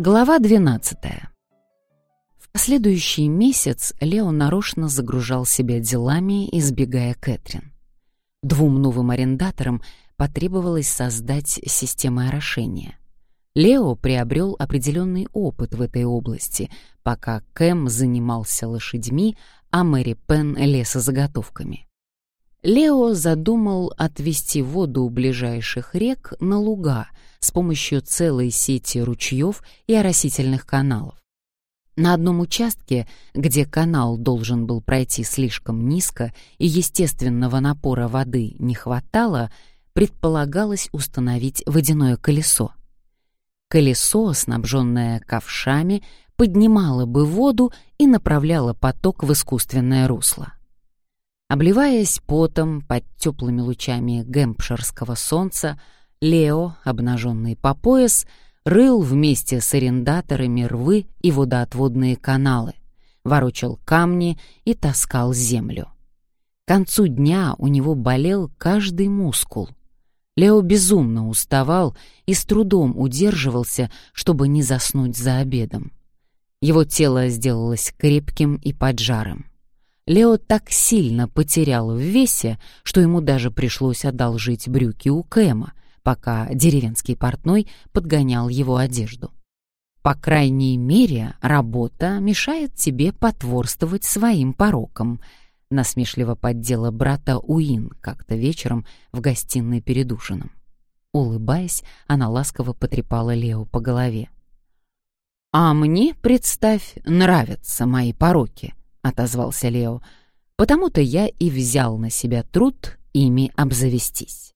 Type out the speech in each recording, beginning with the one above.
Глава 12. В последующий месяц Лео нарочно загружал себя делами, избегая Кэтрин. Двум новым арендаторам потребовалось создать систему орошения. Лео приобрел определенный опыт в этой области, пока Кэм занимался лошадьми, а Мэри Пен — лесозаготовками. Лео задумал отвести воду у ближайших рек на луга с помощью целой сети ручьев и оросительных каналов. На одном участке, где канал должен был пройти слишком низко и естественного напора воды не хватало, предполагалось установить водяное колесо. Колесо, снабженное ковшами, поднимало бы воду и направляло поток в искусственное русло. Обливаясь потом под теплыми лучами гэмпширского солнца, Лео, обнаженный по пояс, рыл вместе с арендаторами рвы и водоотводные каналы, ворочал камни и таскал землю. К концу дня у него болел каждый мускул. Лео безумно уставал и с трудом удерживался, чтобы не заснуть за обедом. Его тело сделалось крепким и поджарым. Лео так сильно потерял в весе, что ему даже пришлось одолжить брюки у Кэма, пока деревенский портной подгонял его одежду. По крайней мере, работа мешает тебе потворствовать своим порокам, насмешливо поддела брата Уин как-то вечером в гостиной перед ужином. Улыбаясь, она ласково потрепала Лео по голове. «А мне, представь, нравятся мои пороки», — отозвался Лео. «Потому-то я и взял на себя труд ими обзавестись».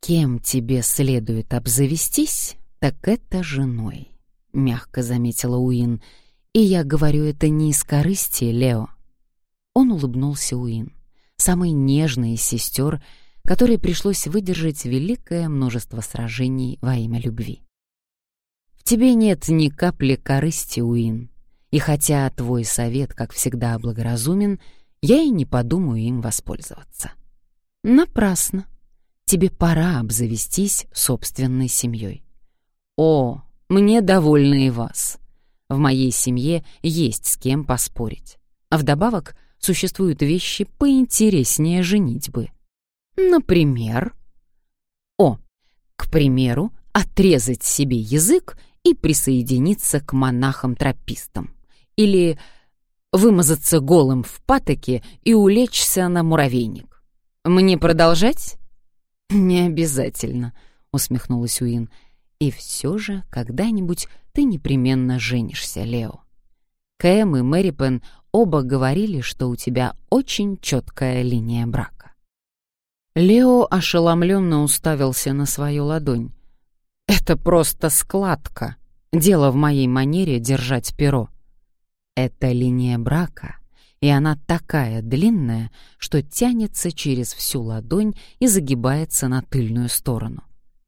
«Кем тебе следует обзавестись, так это женой», — мягко заметила Уин. «И я говорю это не из корысти, Лео». Он улыбнулся Уин, самой нежной из сестер, которой пришлось выдержать великое множество сражений во имя любви. «В тебе нет ни капли корысти, Уин», и хотя твой совет, как всегда, благоразумен, я и не подумаю им воспользоваться. Напрасно. Тебе пора обзавестись собственной семьей. О, мне довольно и вас. В моей семье есть с кем поспорить. А вдобавок существуют вещи поинтереснее женитьбы. Например... О, к примеру, отрезать себе язык и присоединиться к монахам-тропистам. Или вымазаться голым в патоке и улечься на муравейник. Мне продолжать? Не обязательно, усмехнулась Уин. И все же когда-нибудь ты непременно женишься, Лео. Кэм и Мэри Пен оба говорили, что у тебя очень четкая линия брака. Лео ошеломленно уставился на свою ладонь. «Это просто складка. Дело в моей манере держать перо. Это линия брака, и она такая длинная, что тянется через всю ладонь и загибается на тыльную сторону.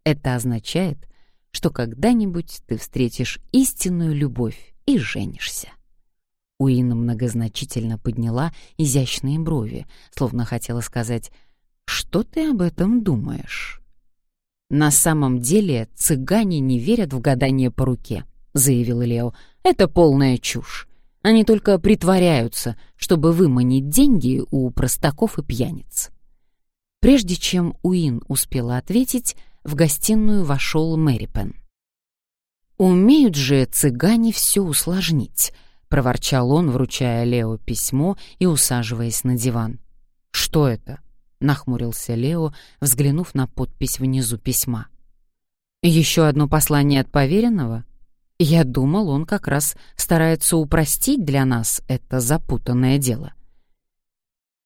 Это означает, что когда-нибудь ты встретишь истинную любовь и женишься. Уина многозначительно подняла изящные брови, словно хотела сказать «Что ты об этом думаешь?» «На самом деле цыгане не верят в гадание по руке», — заявил Лео. «Это полная чушь. Они только притворяются, чтобы выманить деньги у простаков и пьяниц. Прежде чем Уин успела ответить, в гостиную вошел Мэрипен. «Умеют же цыгане все усложнить», — проворчал он, вручая Лео письмо и усаживаясь на диван. «Что это?» — нахмурился Лео, взглянув на подпись внизу письма. «Еще одно послание от поверенного?» Я думал, он как раз старается упростить для нас это запутанное дело.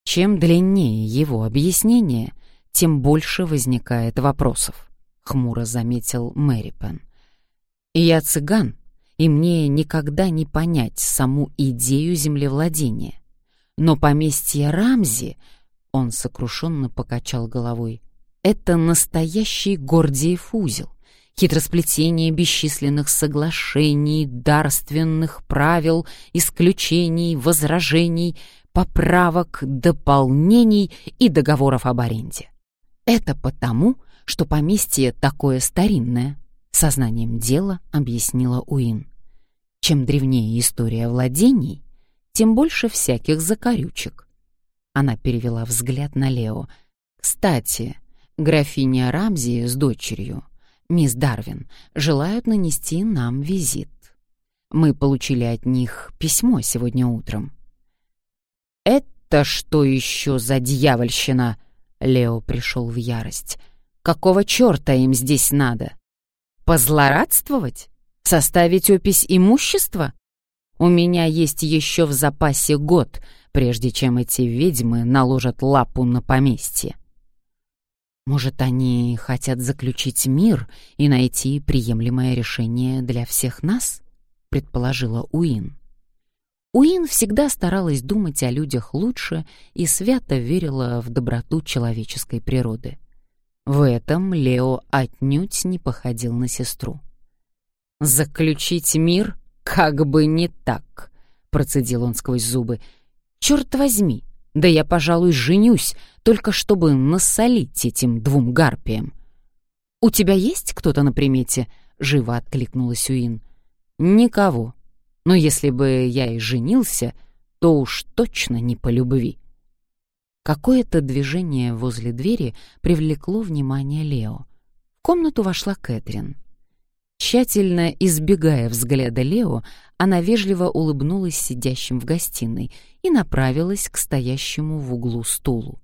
Чем длиннее его объяснение, тем больше возникает вопросов, хмуро заметил Мэри Пен. Я цыган, и мне никогда не понять саму идею землевладения. Но поместье Рамзи, он сокрушенно покачал головой, это настоящий Гордиев узел хитросплетение бесчисленных соглашений, дарственных правил, исключений, возражений, поправок, дополнений и договоров об аренде. Это потому, что поместье такое старинное, сознанием дела объяснила Уин. Чем древнее история владений, тем больше всяких закорючек. Она перевела взгляд на Лео. «Кстати, графиня Рамзи с дочерью, мисс Дарвин, желают нанести нам визит. Мы получили от них письмо сегодня утром». «Это что еще за дьявольщина?» Лео пришел в ярость. «Какого черта им здесь надо? Позлорадствовать? Составить опись имущества? У меня есть еще в запасе год, прежде чем эти ведьмы наложат лапу на поместье. Может, они хотят заключить мир и найти приемлемое решение для всех нас? предположила Уин. Уин всегда старалась думать о людях лучше и свято верила в доброту человеческой природы. В этом Лео отнюдь не походил на сестру. «Заключить мир как бы не так», — процедил он сквозь зубы. «Черт возьми, да я, пожалуй, женюсь, только чтобы насолить этим двум гарпиям». «У тебя есть кто-то на примете?» — живо откликнулась Уин. «Никого. Но если бы я и женился, то уж точно не по любви». Какое-то движение возле двери привлекло внимание Лео. В комнату вошла Кэтрин. Тщательно избегая взгляда Лео, она вежливо улыбнулась сидящим в гостиной и направилась к стоящему в углу стулу.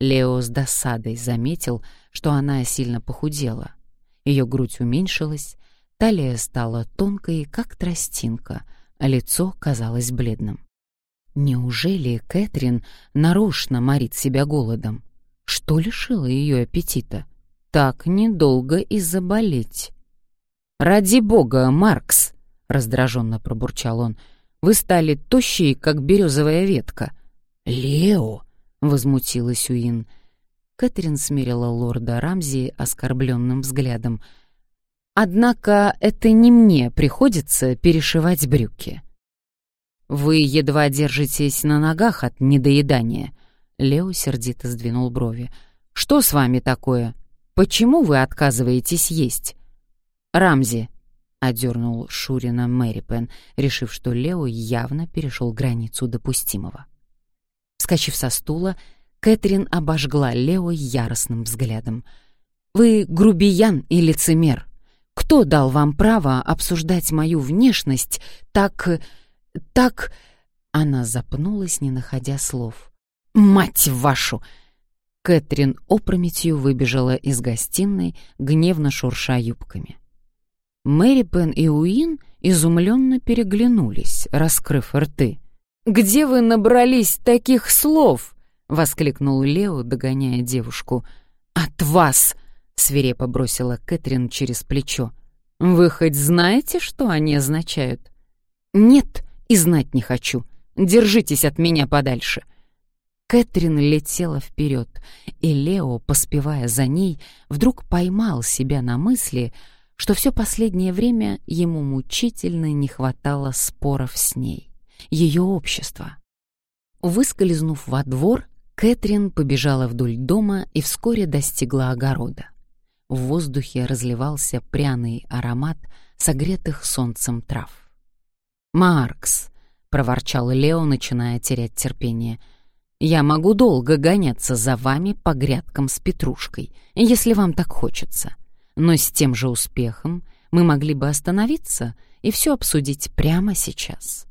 Лео с досадой заметил, что она сильно похудела. Ее грудь уменьшилась, талия стала тонкой, как тростинка, а лицо казалось бледным. Неужели Кэтрин нарочно морит себя голодом? Что лишило ее аппетита? Так недолго и заболеть. «Ради бога, Маркс!» — раздраженно пробурчал он. «Вы стали тощие, как березовая ветка». «Лео!» — возмутилась Уин. Кэтрин смирила лорда Рамзи оскорбленным взглядом. «Однако это не мне приходится перешивать брюки». «Вы едва держитесь на ногах от недоедания». Лео сердито сдвинул брови. «Что с вами такое? Почему вы отказываетесь есть?» «Рамзи», — одернул Шурина Мэри Пен, решив, что Лео явно перешел границу допустимого. Вскочив со стула, Кэтрин обожгла Лео яростным взглядом. «Вы грубиян и лицемер. Кто дал вам право обсуждать мою внешность так... так...» Она запнулась, не находя слов. «Мать вашу!» Кэтрин опрометью выбежала из гостиной, гневно шурша юбками. Мэри Пен и Уин изумленно переглянулись, раскрыв рты. «Где вы набрались таких слов?» — воскликнул Лео, догоняя девушку. «От вас!» — свирепо бросила Кэтрин через плечо. «Вы хоть знаете, что они означают?» «Нет, и знать не хочу. Держитесь от меня подальше». Кэтрин летела вперед, и Лео, поспевая за ней, вдруг поймал себя на мысли — что все последнее время ему мучительно не хватало споров с ней, ее общества. Выскользнув во двор, Кэтрин побежала вдоль дома и вскоре достигла огорода. В воздухе разливался пряный аромат согретых солнцем трав. «Маркс!» — проворчал Лео, начиная терять терпение. «Я могу долго гоняться за вами по грядкам с петрушкой, если вам так хочется но с тем же успехом мы могли бы остановиться и все обсудить прямо сейчас.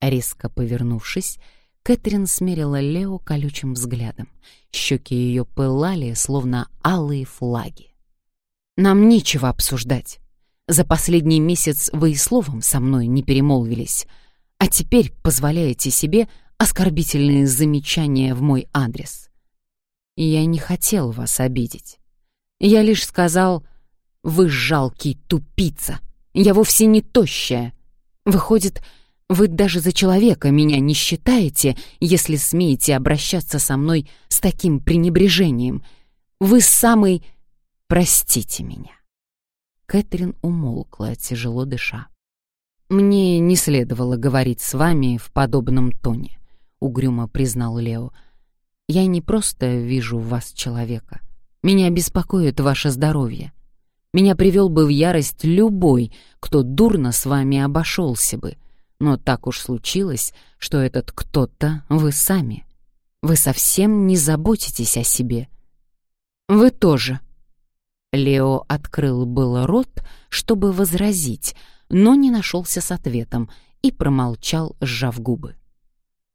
Резко повернувшись, Кэтрин смерила Лео колючим взглядом. Щеки ее пылали, словно алые флаги. «Нам нечего обсуждать. За последний месяц вы и словом со мной не перемолвились, а теперь позволяете себе оскорбительные замечания в мой адрес. Я не хотел вас обидеть. Я лишь сказал, «Вы жалкий тупица, я вовсе не тощая. Выходит, вы даже за человека меня не считаете, если смеете обращаться со мной с таким пренебрежением. Вы самый... Простите меня». Кэтрин умолкла, тяжело дыша. «Мне не следовало говорить с вами в подобном тоне», — угрюмо признал Лео. «Я не просто вижу в вас человека. Меня беспокоит ваше здоровье. Меня привел бы в ярость любой, кто дурно с вами обошелся бы. Но так уж случилось, что этот кто-то вы сами. Вы совсем не заботитесь о себе. Вы тоже. Лео открыл было рот, чтобы возразить, но не нашелся с ответом и промолчал, сжав губы.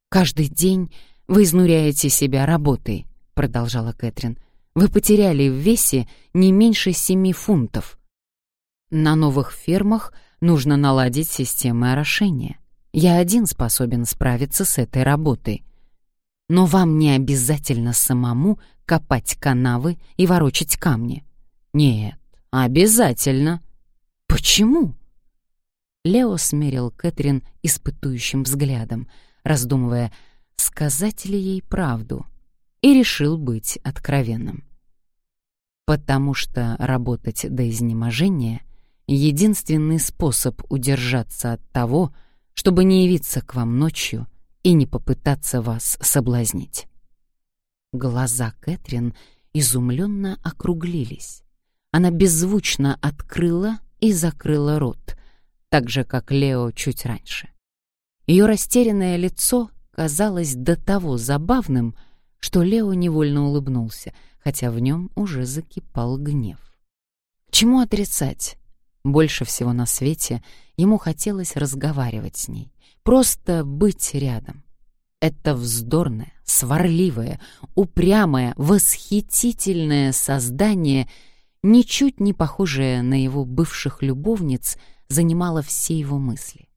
«Каждый день вы изнуряете себя работой», — продолжала Кэтрин. «Вы потеряли в весе не меньше семи фунтов. На новых фермах нужно наладить системы орошения. Я один способен справиться с этой работой. Но вам не обязательно самому копать канавы и ворочать камни. Нет, обязательно. Почему? Лео смерил Кэтрин испытующим взглядом, раздумывая, сказать ли ей правду, и решил быть откровенным. Потому что работать до изнеможения — единственный способ удержаться от того, чтобы не явиться к вам ночью и не попытаться вас соблазнить. Глаза Кэтрин изумленно округлились. Она беззвучно открыла и закрыла рот, так же, как Лео чуть раньше. Ее растерянное лицо казалось до того забавным, что Лео невольно улыбнулся, хотя в нем уже закипал гнев. чему отрицать? Больше всего на свете ему хотелось разговаривать с ней, просто быть рядом. Это вздорное, сварливое, упрямое, восхитительное создание, ничуть не похожее на его бывших любовниц, занимало все его мысли.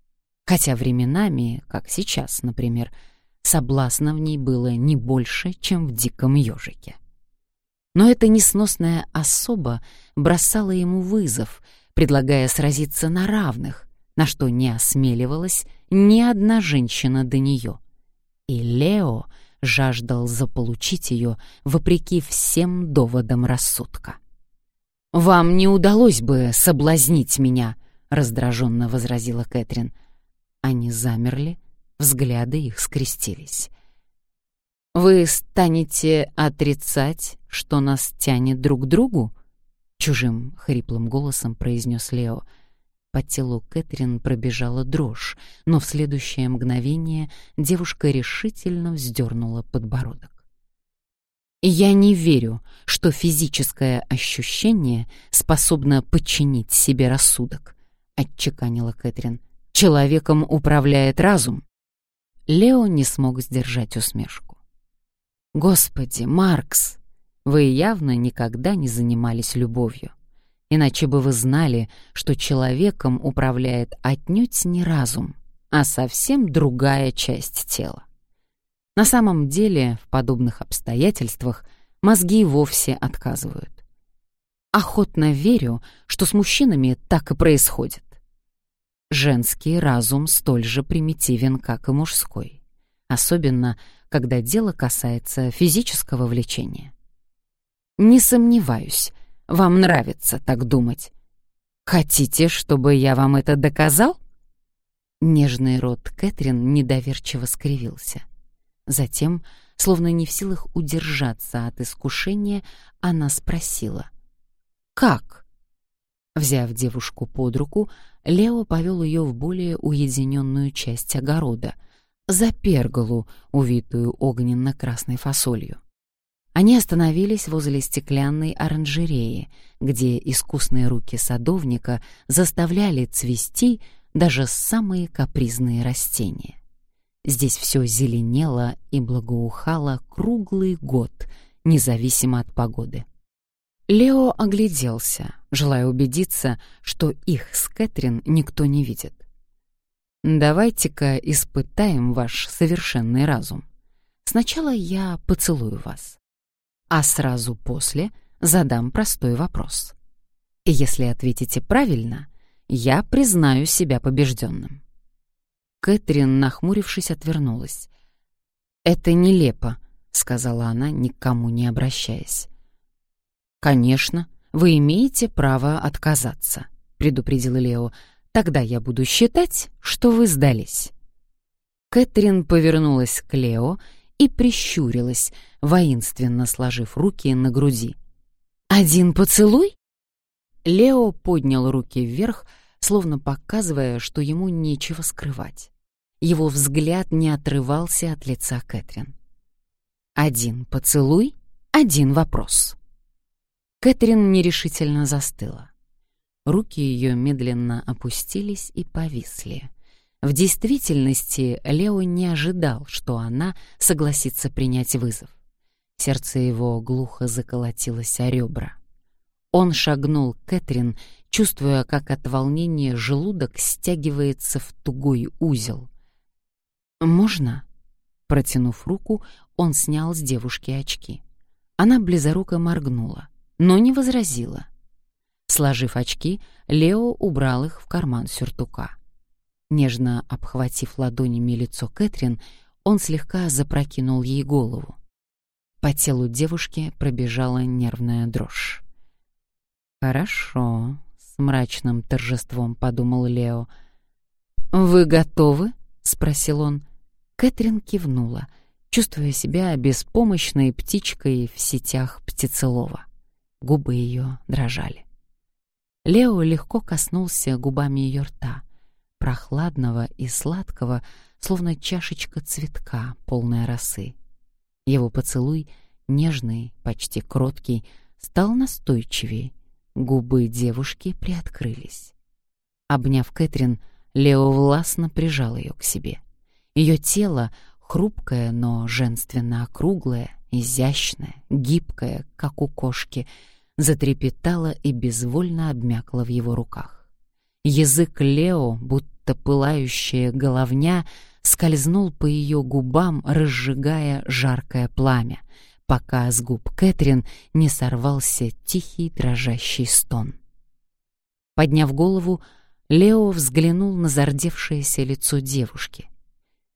Хотя временами, как сейчас, например, соблазна в ней было не больше, чем в диком ежике. Но эта несносная особа бросала ему вызов, предлагая сразиться на равных, на что не осмеливалась ни одна женщина до нее. И Лео жаждал заполучить ее вопреки всем доводам рассудка. «Вам не удалось бы соблазнить меня», — раздраженно возразила Кэтрин. Они замерли, взгляды их скрестились. «Вы станете отрицать, что нас тянет друг к другу?» — чужим хриплым голосом произнес Лео. По телу Кэтрин пробежала дрожь, но в следующее мгновение девушка решительно вздернула подбородок. «Я не верю, что физическое ощущение способно подчинить себе рассудок», — отчеканила Кэтрин. «Человеком управляет разум». Лео не смог сдержать усмешку. «Господи, Маркс, вы явно никогда не занимались любовью. Иначе бы вы знали, что человеком управляет отнюдь не разум, а совсем другая часть тела. На самом деле, в подобных обстоятельствах мозги вовсе отказывают. Охотно верю, что с мужчинами так и происходит. Женский разум столь же примитивен, как и мужской, особенно когда дело касается физического влечения. Не сомневаюсь, вам нравится так думать. Хотите, чтобы я вам это доказал? Нежный рот Кэтрин недоверчиво скривился. Затем, словно не в силах удержаться от искушения, она спросила: "Как?" Взяв девушку под руку, Лео повел ее в более уединенную часть огорода, за перголу, увитую огненно-красной фасолью. Они остановились возле стеклянной оранжереи, где искусные руки садовника заставляли цвести даже самые капризные растения. Здесь все зеленело и благоухало круглый год, независимо от погоды. Лео огляделся, желая убедиться, что их с Кэтрин никто не видит. «Давайте-ка испытаем ваш совершенный разум. Сначала я поцелую вас а сразу после задам простой вопрос. И если ответите правильно, я признаю себя побежденным. Кэтрин, нахмурившись, отвернулась. «Это нелепо», — сказала она, никому не обращаясь. «Конечно, вы имеете право отказаться», — предупредил Лео. «Тогда я буду считать, что вы сдались». Кэтрин повернулась к Лео и прищурилась, воинственно сложив руки на груди. «Один поцелуй?» Лео поднял руки вверх, словно показывая, что ему нечего скрывать. Его взгляд не отрывался от лица Кэтрин. Один поцелуй, один вопрос. Кэтрин нерешительно застыла. Руки ее медленно опустились и повисли. В действительности Лео не ожидал, что она согласится принять вызов. Сердце его глухо заколотилось о ребра. Он шагнул к Кэтрин, чувствуя, как от волнения желудок стягивается в тугой узел. «Можно?» Протянув руку, он снял с девушки очки. Она близоруко моргнула, но не возразила. Сложив очки, Лео убрал их в карман сюртука. Нежно обхватив ладонями лицо Кэтрин, он слегка запрокинул ей голову. По телу девушки пробежала нервная дрожь. «Хорошо», — с мрачным торжеством подумал Лео. «Вы готовы?» — спросил он. Кэтрин кивнула, чувствуя себя беспомощной птичкой в сетях птицелова. Губы ее дрожали. Лео легко коснулся губами ее рта, прохладного и сладкого, словно чашечка цветка, полная росы. Его поцелуй, нежный, почти кроткий, стал настойчивее, Губы девушки приоткрылись. Обняв Кэтрин, Лео властно прижал ее к себе. Ее тело, хрупкое, но женственно округлое, изящное, гибкое, как у кошки, затрепетало и безвольно обмякло в его руках. Язык Лео, будто пылающая головня, скользнул по ее губам, разжигая жаркое пламя, пока с губ Кэтрин не сорвался тихий дрожащий стон. Подняв голову, Лео взглянул на зардевшееся лицо девушки.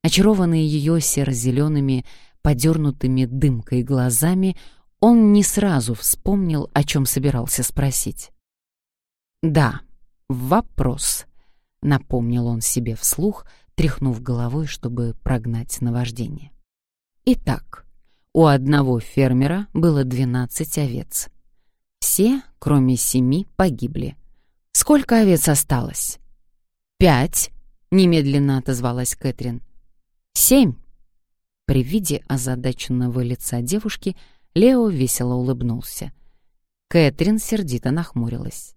Очарованный ее серо-зелеными, подернутыми дымкой глазами, он не сразу вспомнил, о чем собирался спросить. «Да, вопрос», — напомнил он себе вслух, тряхнув головой, чтобы прогнать наваждение. «Итак, у одного фермера было 12 овец. Все, кроме семи, погибли. Сколько овец осталось? Пять, немедленно отозвалась Кэтрин. Семь. При виде озадаченного лица девушки Лео весело улыбнулся. Кэтрин сердито нахмурилась.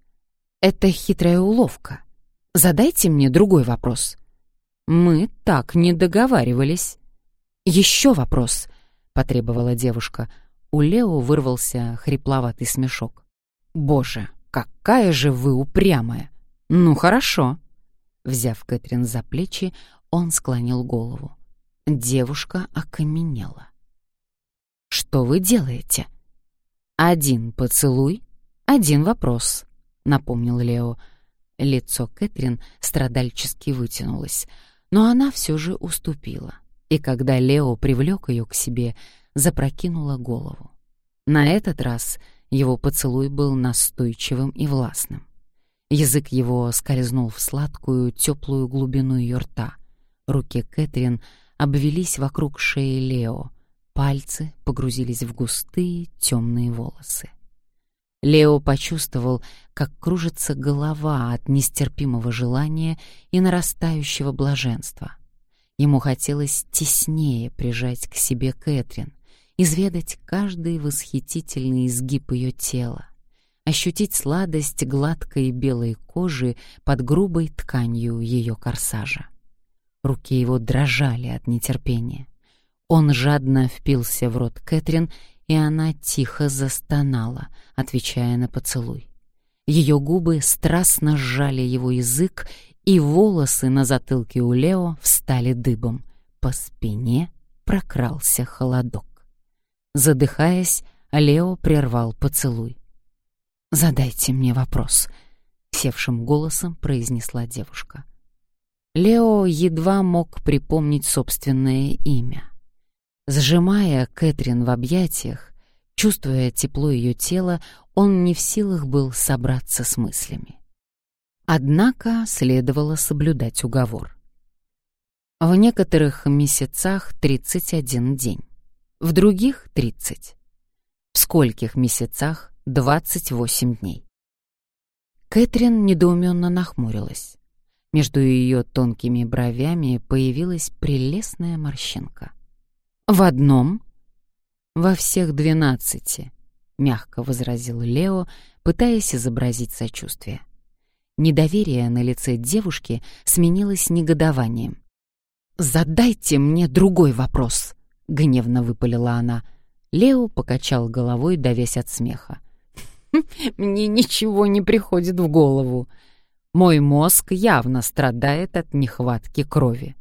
Это хитрая уловка. Задайте мне другой вопрос. Мы так не договаривались. Еще вопрос потребовала девушка. У Лео вырвался хрипловатый смешок. Боже, какая же вы упрямая. Ну хорошо. Взяв Кэтрин за плечи, он склонил голову. Девушка окаменела. Что вы делаете? Один поцелуй, один вопрос, напомнил Лео. Лицо Кэтрин страдальчески вытянулось, но она все же уступила и когда Лео привлек ее к себе, запрокинула голову. На этот раз его поцелуй был настойчивым и властным. Язык его скользнул в сладкую, теплую глубину ее рта. Руки Кэтрин обвелись вокруг шеи Лео, пальцы погрузились в густые темные волосы. Лео почувствовал, как кружится голова от нестерпимого желания и нарастающего блаженства — Ему хотелось теснее прижать к себе Кэтрин, изведать каждый восхитительный изгиб ее тела, ощутить сладость гладкой белой кожи под грубой тканью ее корсажа. Руки его дрожали от нетерпения. Он жадно впился в рот Кэтрин, и она тихо застонала, отвечая на поцелуй. Ее губы страстно сжали его язык, и волосы на затылке у Лео встали дыбом. По спине прокрался холодок. Задыхаясь, Лео прервал поцелуй. «Задайте мне вопрос», — севшим голосом произнесла девушка. Лео едва мог припомнить собственное имя. Сжимая Кэтрин в объятиях, чувствуя тепло ее тела, он не в силах был собраться с мыслями. Однако следовало соблюдать уговор. В некоторых месяцах 31 день, в других — 30. В скольких месяцах — 28 дней. Кэтрин недоуменно нахмурилась. Между ее тонкими бровями появилась прелестная морщинка. «В одном?» «Во всех двенадцати», — мягко возразил Лео, пытаясь изобразить сочувствие. Недоверие на лице девушки сменилось негодованием. «Задайте мне другой вопрос», — гневно выпалила она. Лео покачал головой, давясь от смеха. «Хм, «Мне ничего не приходит в голову. Мой мозг явно страдает от нехватки крови.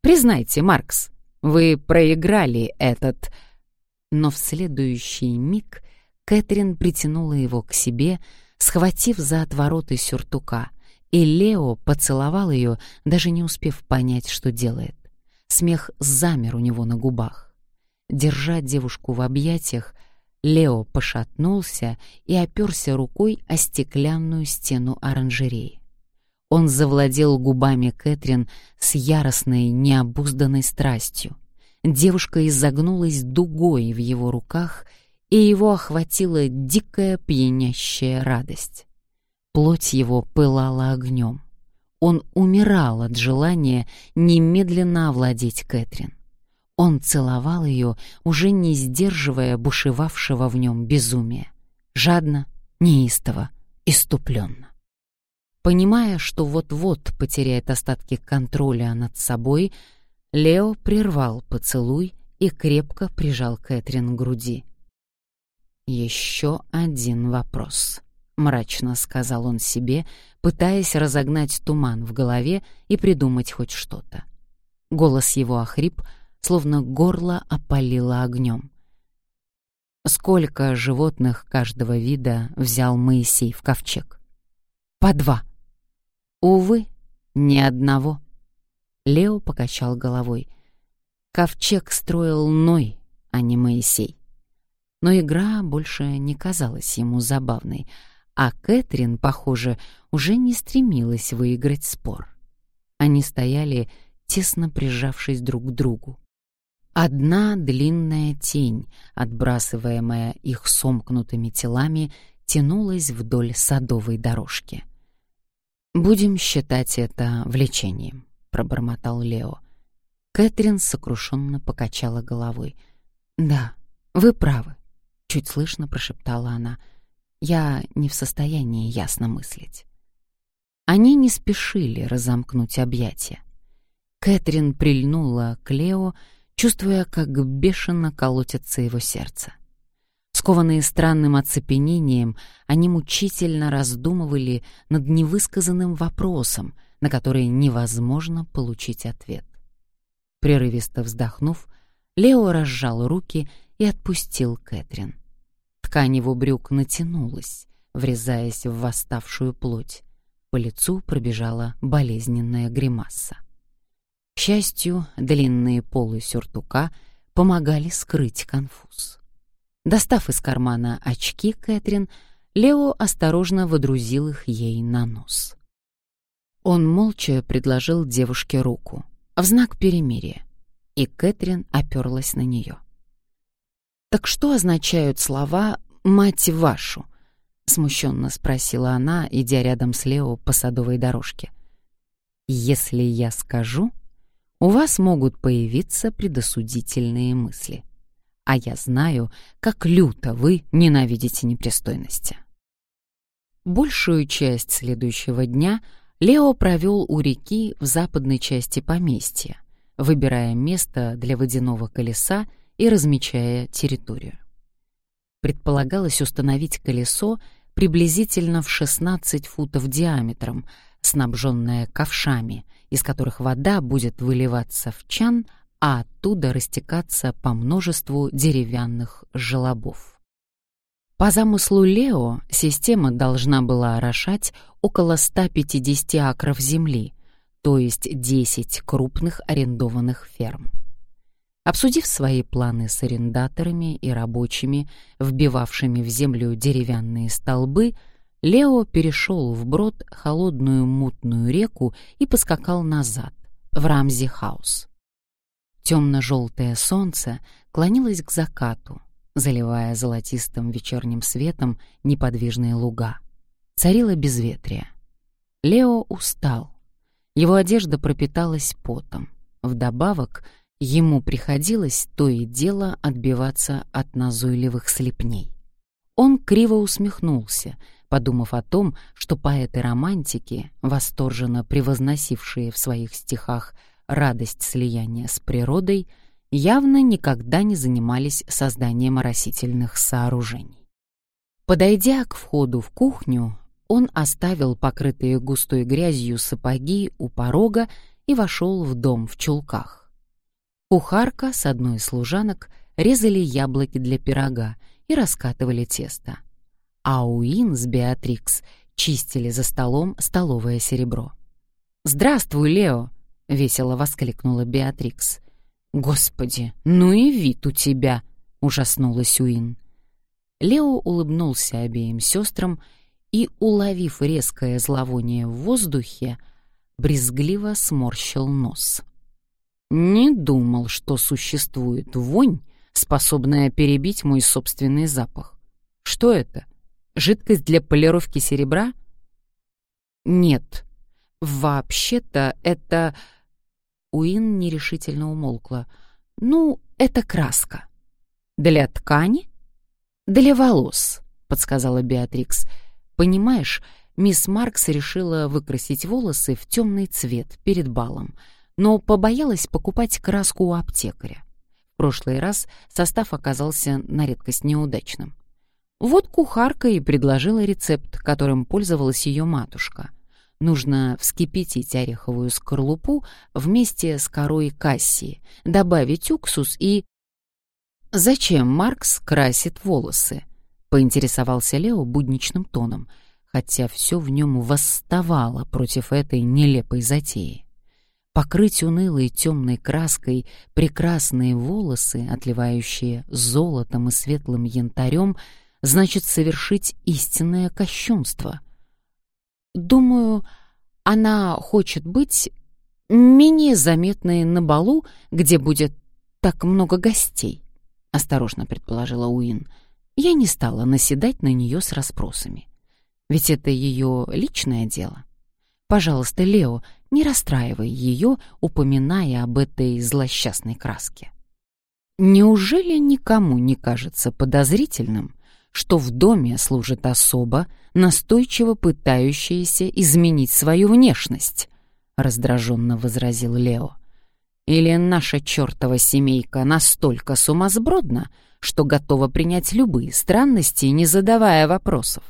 Признайте, Маркс, вы проиграли этот...» Но в следующий миг Кэтрин притянула его к себе, схватив за отвороты сюртука, и Лео поцеловал ее, даже не успев понять, что делает. Смех замер у него на губах. Держа девушку в объятиях, Лео пошатнулся и оперся рукой о стеклянную стену оранжереи. Он завладел губами Кэтрин с яростной, необузданной страстью. Девушка изогнулась дугой в его руках, и его охватила дикая пьянящая радость. Плоть его пылала огнем. Он умирал от желания немедленно овладеть Кэтрин. Он целовал ее, уже не сдерживая бушевавшего в нем безумия. Жадно, неистово, иступленно. Понимая, что вот-вот потеряет остатки контроля над собой, Лео прервал поцелуй и крепко прижал Кэтрин к груди. «Еще один вопрос», — мрачно сказал он себе, пытаясь разогнать туман в голове и придумать хоть что-то. Голос его охрип, словно горло опалило огнем. Сколько животных каждого вида взял Моисей в ковчег? По два. Увы, ни одного. Лео покачал головой. Ковчег строил Ной, а не Моисей. Но игра больше не казалась ему забавной, а Кэтрин, похоже, уже не стремилась выиграть спор. Они стояли, тесно прижавшись друг к другу. Одна длинная тень, отбрасываемая их сомкнутыми телами, тянулась вдоль садовой дорожки. «Будем считать это влечением», — пробормотал Лео. Кэтрин сокрушенно покачала головой. «Да, вы правы», — чуть слышно прошептала она. Я не в состоянии ясно мыслить. Они не спешили разомкнуть объятия. Кэтрин прильнула к Лео, чувствуя, как бешено колотится его сердце. Скованные странным оцепенением, они мучительно раздумывали над невысказанным вопросом, на который невозможно получить ответ. Прерывисто вздохнув, Лео разжал руки и отпустил Кэтрин. Ткань его брюк натянулась, врезаясь в восставшую плоть. По лицу пробежала болезненная гримаса. К счастью, длинные полы сюртука помогали скрыть конфуз. Достав из кармана очки Кэтрин, Лео осторожно водрузил их ей на нос. Он молча предложил девушке руку, в знак перемирия, и Кэтрин оперлась на нее. «Так что означают слова «мать вашу»?» — смущенно спросила она, идя рядом с Лео по садовой дорожке. «Если я скажу, у вас могут появиться предосудительные мысли. А я знаю, как люто вы ненавидите непристойности». Большую часть следующего дня Лео провел у реки в западной части поместья, выбирая место для водяного колеса и размечая территорию. Предполагалось установить колесо приблизительно в 16 футов диаметром, снабженное ковшами, из которых вода будет выливаться в чан, а оттуда растекаться по множеству деревянных желобов. По замыслу Лео система должна была орошать около 150 акров земли, то есть 10 крупных арендованных ферм. Обсудив свои планы с арендаторами и рабочими, вбивавшими в землю деревянные столбы, Лео перешел вброд холодную мутную реку и поскакал назад, в Рамзи-хаус. Темно-желтое солнце клонилось к закату, заливая золотистым вечерним светом неподвижные луга. Царило безветрие. Лео устал. Его одежда пропиталась потом. Вдобавок, ему приходилось то и дело отбиваться от назойливых слепней. Он криво усмехнулся, подумав о том, что поэты-романтики, восторженно превозносившие в своих стихах радость слияния с природой, явно никогда не занимались созданием оросительных сооружений. Подойдя к входу в кухню, он оставил покрытые густой грязью сапоги у порога и вошел в дом в чулках. Кухарка с одной из служанок резали яблоки для пирога и раскатывали тесто. А Уин с Беатрикс чистили за столом столовое серебро. «Здравствуй, Лео!» — весело воскликнула Беатрикс. «Господи, ну и вид у тебя!» — ужаснулась Уин. Лео улыбнулся обеим сестрам и, уловив резкое зловоние в воздухе, брезгливо сморщил нос. «Не думал, что существует вонь, способная перебить мой собственный запах. Что это? Жидкость для полировки серебра? Нет. Вообще-то это... Уин нерешительно умолкла. Ну, это краска. Для ткани? Для волос, подсказала Беатрикс. Понимаешь, мисс Маркс решила выкрасить волосы в темный цвет перед балом, но побоялась покупать краску у аптекаря прошлый раз состав оказался на редкость неудачным. Вот кухарка и предложила рецепт, которым пользовалась ее матушка. Нужно вскипятить ореховую скорлупу вместе с корой кассии, добавить уксус и... «Зачем Маркс красит волосы?» — поинтересовался Лео будничным тоном, хотя все в нем восставало против этой нелепой затеи. Покрыть унылой темной краской прекрасные волосы, отливающие золотом и светлым янтарем, значит совершить истинное кощунство. Думаю, она хочет быть менее заметной на балу, где будет так много гостей, — осторожно предположила Уин. Я не стала наседать на нее с расспросами. Ведь это ее личное дело. Пожалуйста, Лео, не расстраивай ее, упоминая об этой злосчастной краске. Неужели никому не кажется подозрительным, что в доме служит особа, настойчиво пытающаяся изменить свою внешность? раздраженно возразил Лео. Или наша чертова семейка настолько сумасбродна, что готова принять любые странности, не задавая вопросов?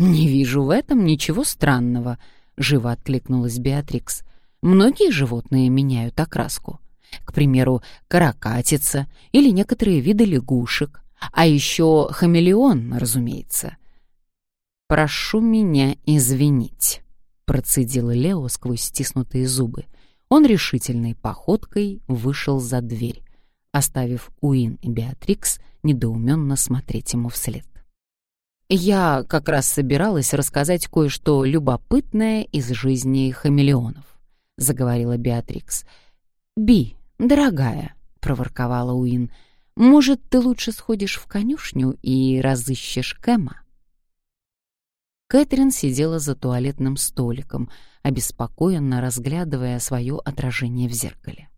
«Не вижу в этом ничего странного», — живо откликнулась Беатрикс. «Многие животные меняют окраску. К примеру, каракатица или некоторые виды лягушек, а еще хамелеон, разумеется». «Прошу меня извинить», — процедил Лео сквозь стиснутые зубы. Он решительной походкой вышел за дверь, оставив Уин и Беатрикс недоуменно смотреть ему вслед. Я как раз собиралась рассказать кое-что любопытное из жизни хамелеонов, заговорила Беатрикс. Би, дорогая, проворковала Уин. Может, ты лучше сходишь в конюшню и разыщешь Кэма? Кэтрин сидела за туалетным столиком, обеспокоенно разглядывая свое отражение в зеркале.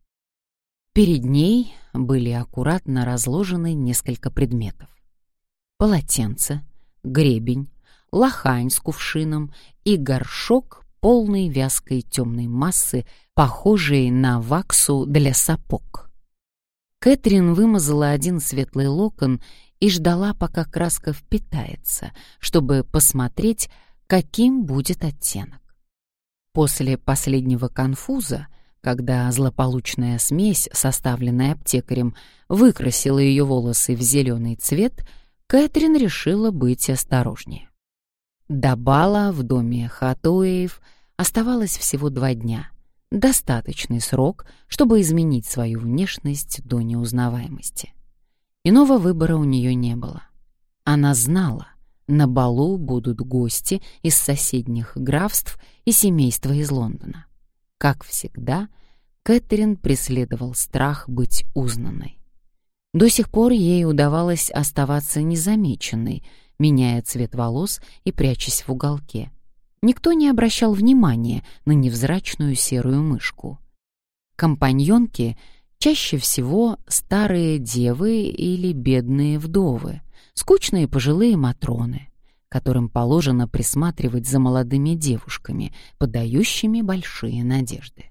Перед ней были аккуратно разложены несколько предметов. Полотенце, гребень, лохань с кувшином и горшок полной вязкой темной массы, похожей на ваксу для сапог. Кэтрин вымазала один светлый локон и ждала, пока краска впитается, чтобы посмотреть, каким будет оттенок. После последнего конфуза, когда злополучная смесь, составленная аптекарем, выкрасила ее волосы в зеленый цвет — Кэтрин решила быть осторожнее. До бала в доме Хатуэев оставалось всего два дня. Достаточный срок, чтобы изменить свою внешность до неузнаваемости. Иного выбора у нее не было. Она знала, на балу будут гости из соседних графств и семейства из Лондона. Как всегда, Кэтрин преследовал страх быть узнанной. До сих пор ей удавалось оставаться незамеченной, меняя цвет волос и прячась в уголке. Никто не обращал внимания на невзрачную серую мышку. Компаньонки чаще всего старые девы или бедные вдовы, скучные пожилые матроны, которым положено присматривать за молодыми девушками, подающими большие надежды.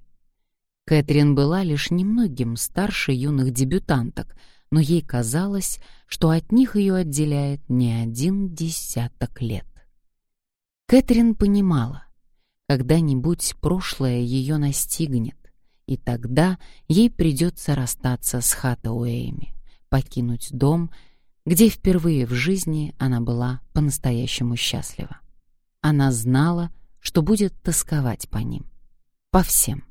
Кэтрин была лишь немногим старше юных дебютанток, но ей казалось, что от них ее отделяет не один десяток лет. Кэтрин понимала, когда-нибудь прошлое ее настигнет, и тогда ей придется расстаться с Хатауэями, покинуть дом, где впервые в жизни она была по-настоящему счастлива. Она знала, что будет тосковать по ним, по всем.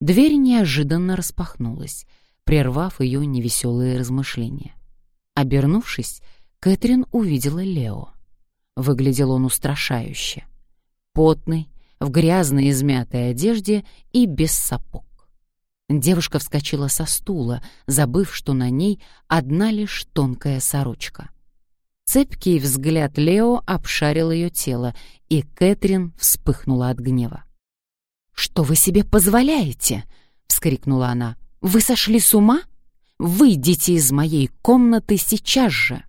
Дверь неожиданно распахнулась, прервав ее невеселые размышления. Обернувшись, Кэтрин увидела Лео. Выглядел он устрашающе. Потный, в грязной измятой одежде и без сапог. Девушка вскочила со стула, забыв, что на ней одна лишь тонкая сорочка. Цепкий взгляд Лео обшарил ее тело, и Кэтрин вспыхнула от гнева. «Что вы себе позволяете?» — вскрикнула она. «Вы сошли с ума? Выйдите из моей комнаты сейчас же!»